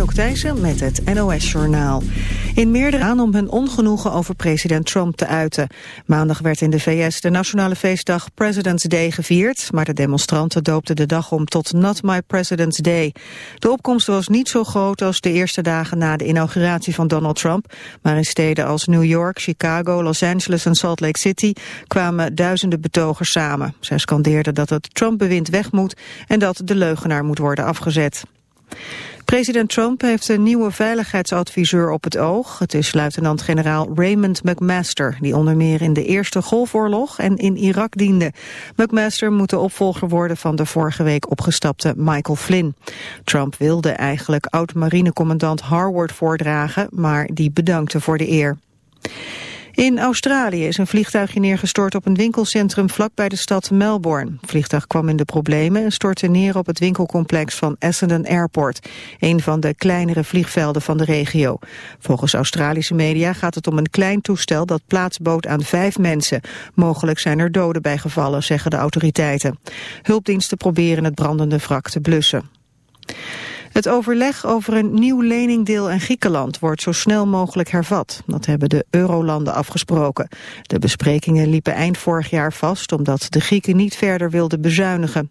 Anouk met het NOS-journaal. In meerdere aan om hun ongenoegen over president Trump te uiten. Maandag werd in de VS de nationale feestdag President's Day gevierd... maar de demonstranten doopten de dag om tot Not My President's Day. De opkomst was niet zo groot als de eerste dagen na de inauguratie van Donald Trump... maar in steden als New York, Chicago, Los Angeles en Salt Lake City... kwamen duizenden betogers samen. Zij scandeerden dat het Trump-bewind weg moet... en dat de leugenaar moet worden afgezet. President Trump heeft een nieuwe veiligheidsadviseur op het oog. Het is luitenant-generaal Raymond McMaster... die onder meer in de Eerste Golfoorlog en in Irak diende. McMaster moet de opvolger worden van de vorige week opgestapte Michael Flynn. Trump wilde eigenlijk oud-marinecommandant Harward voordragen... maar die bedankte voor de eer. In Australië is een vliegtuigje neergestort op een winkelcentrum vlakbij de stad Melbourne. Het vliegtuig kwam in de problemen en stortte neer op het winkelcomplex van Essendon Airport, een van de kleinere vliegvelden van de regio. Volgens Australische media gaat het om een klein toestel dat plaats bood aan vijf mensen. Mogelijk zijn er doden bij gevallen, zeggen de autoriteiten. Hulpdiensten proberen het brandende wrak te blussen. Het overleg over een nieuw leningdeel aan Griekenland wordt zo snel mogelijk hervat. Dat hebben de eurolanden afgesproken. De besprekingen liepen eind vorig jaar vast omdat de Grieken niet verder wilden bezuinigen.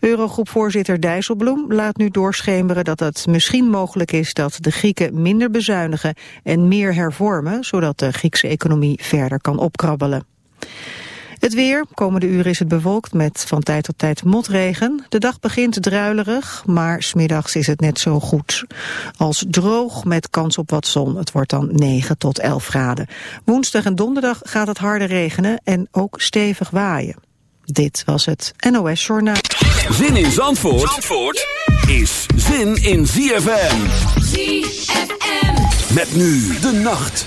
Eurogroepvoorzitter Dijsselbloem laat nu doorschemeren dat het misschien mogelijk is dat de Grieken minder bezuinigen en meer hervormen, zodat de Griekse economie verder kan opkrabbelen. Het weer, komende uren is het bewolkt met van tijd tot tijd motregen. De dag begint druilerig, maar smiddags is het net zo goed. Als droog met kans op wat zon. Het wordt dan 9 tot 11 graden. Woensdag en donderdag gaat het harder regenen en ook stevig waaien. Dit was het NOS Journaal. Zin in Zandvoort, Zandvoort is zin in ZFM. ZFM. Met nu de nacht.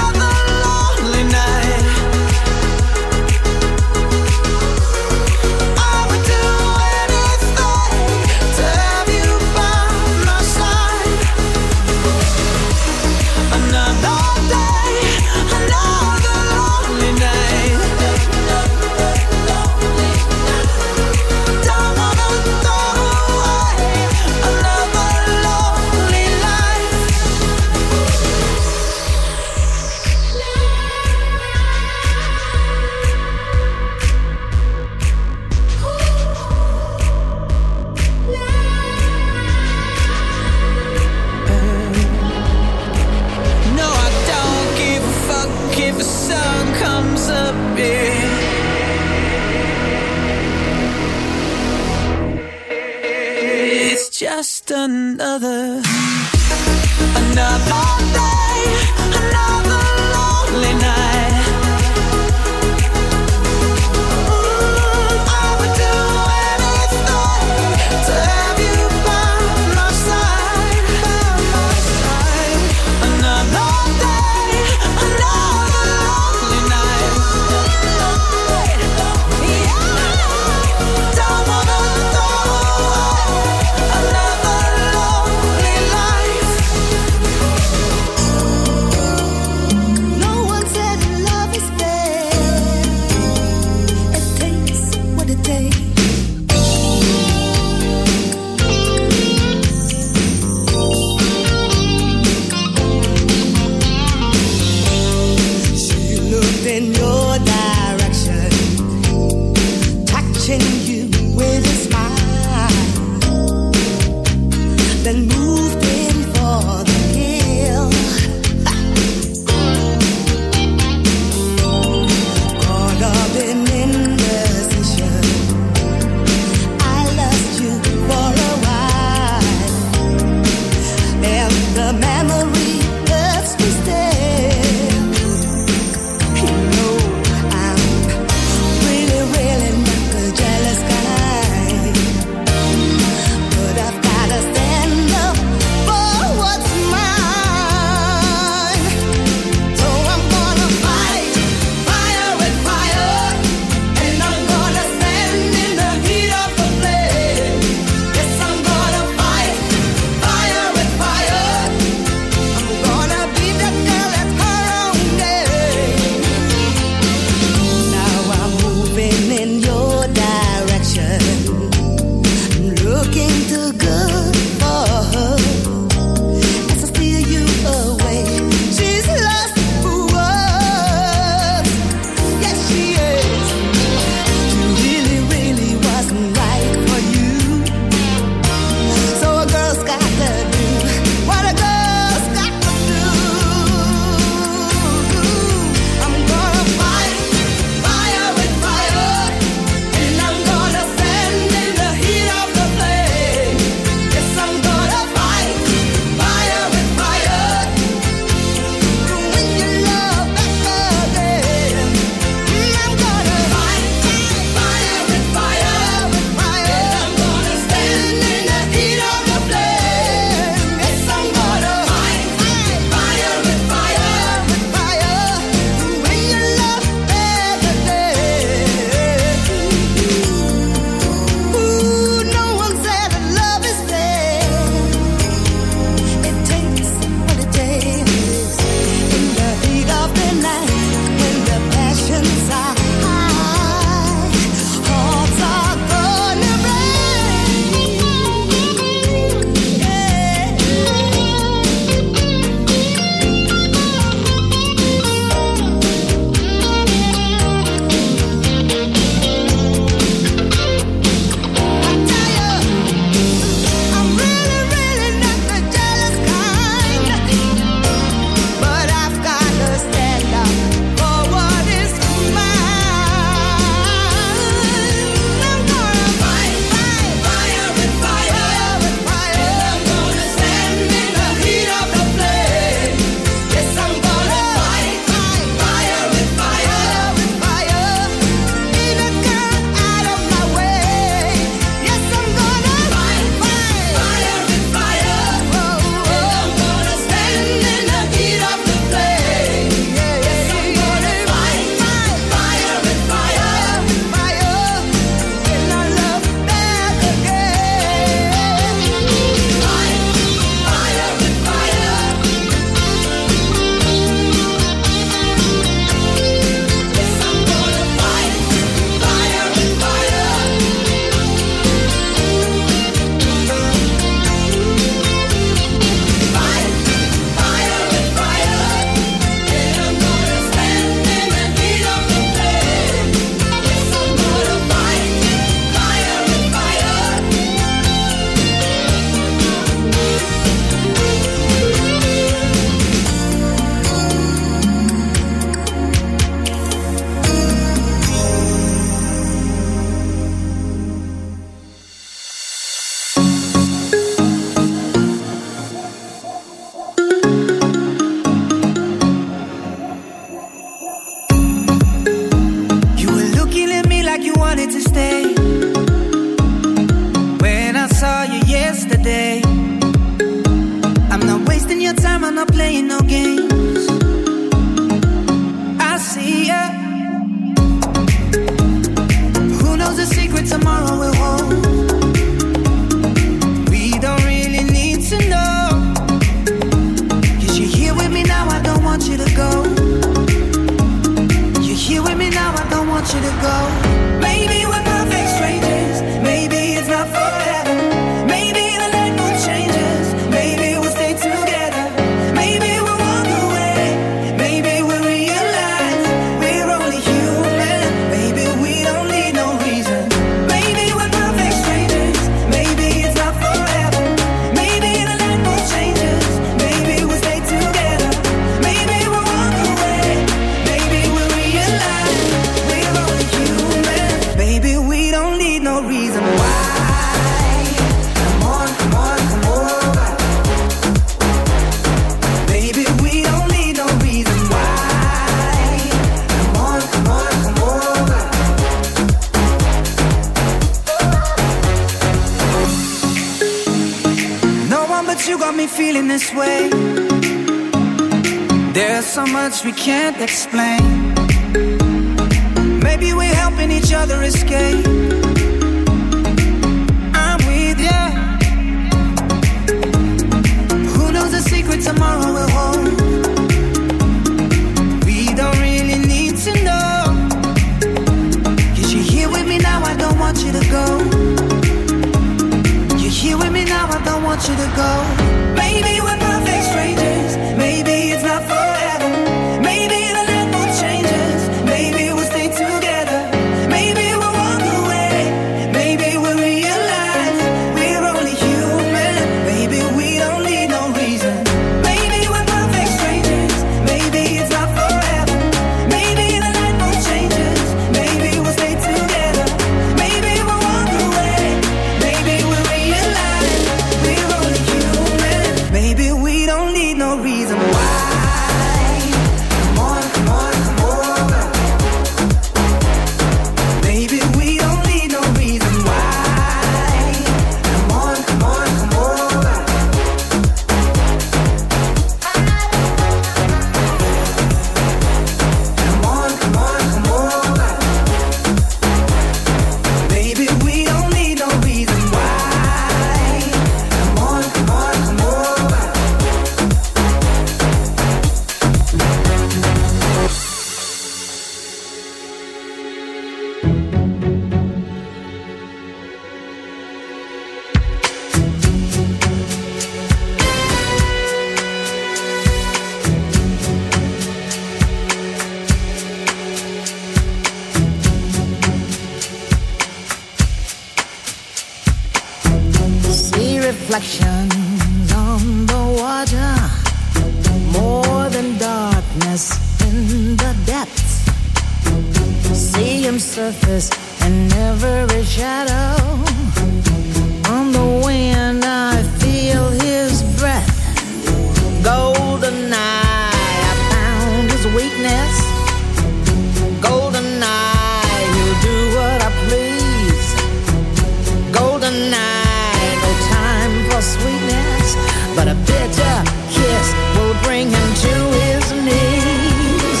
Tonight, No time for sweetness, but a bitter kiss will bring him to his knees.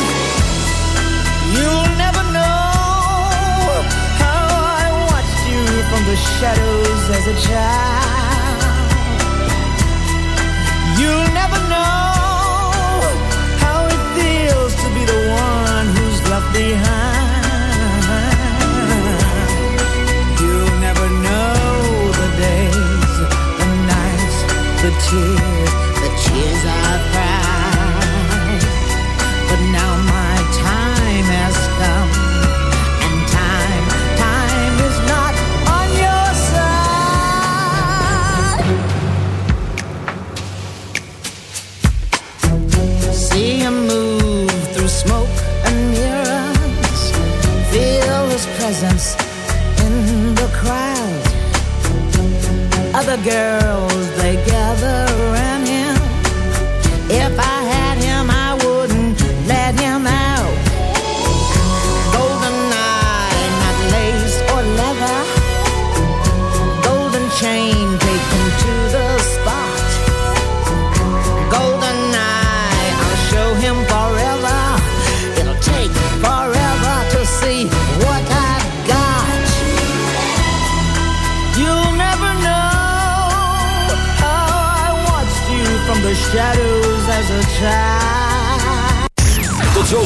You'll never know how I watched you from the shadows as a child. You'll never know how it feels to be the one who's left behind. tears, the tears I cried. But now my time has come, and time, time is not on your side. See him move through smoke and mirrors, feel his presence in the crowd. Other girls